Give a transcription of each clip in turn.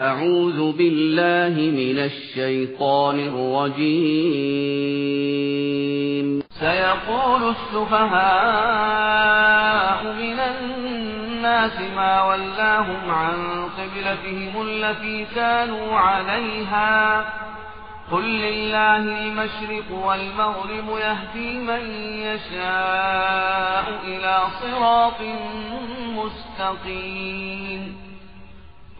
أعوذ بالله من الشيطان الرجيم. سيقول السفهاء من الناس ما ولاهم عن قبلتهم التي كانوا عليها. قل لله المشرق والمغرب يهدي من يشاء إلى صراط مستقيم.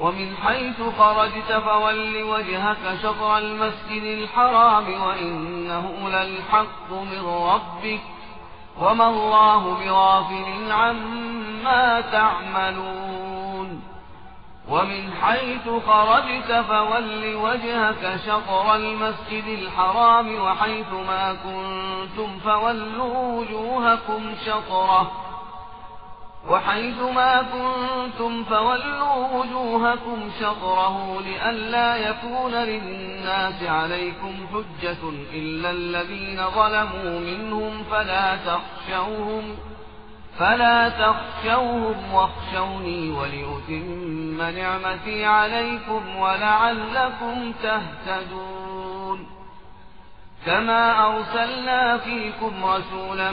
ومن حيث خرجت فول وجهك شطر المسجد الحرام وإنه للحق من ربك وما الله بغافل عما تعملون. ومن حيث خرجت فول وجهك شطر المسجد الحرام وحيث ما كنتم فولوا وجوهكم شطره. وحيث ما كنتم فولوا وجوهكم شطره لئلا يكون للناس عليكم حجة إلا الذين ظلموا منهم فلا تخشوهم فلا تخشوهم واخشوني ولأتم نعمتي عليكم ولعلكم تهتدون كما أرسلنا فيكم رسولا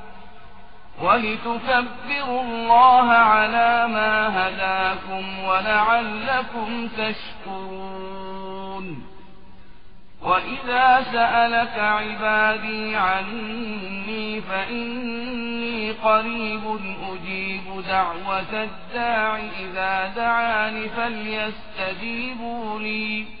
ولتكبروا الله على ما هداكم ولعلكم تشكرون. وإذا سألك عبادي عني فإني قريب أجيب دعوة الداع. إذا دعاني فليستجيبوا لي.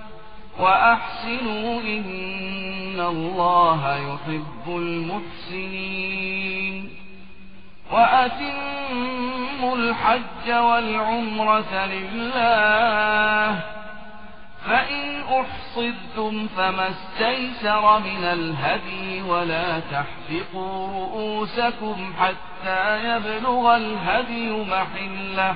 وأحسنوا إن الله يحب المحسنين. وأتموا الحج والعمرة لله فإن أحصدتم فما استيسر من الهدي ولا تحفقوا رؤوسكم حتى يبلغ الهدي محلة.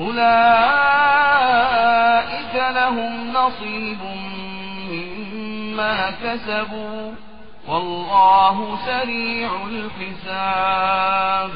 أولئك لهم نصيب مما كسبوا والله سريع الحساب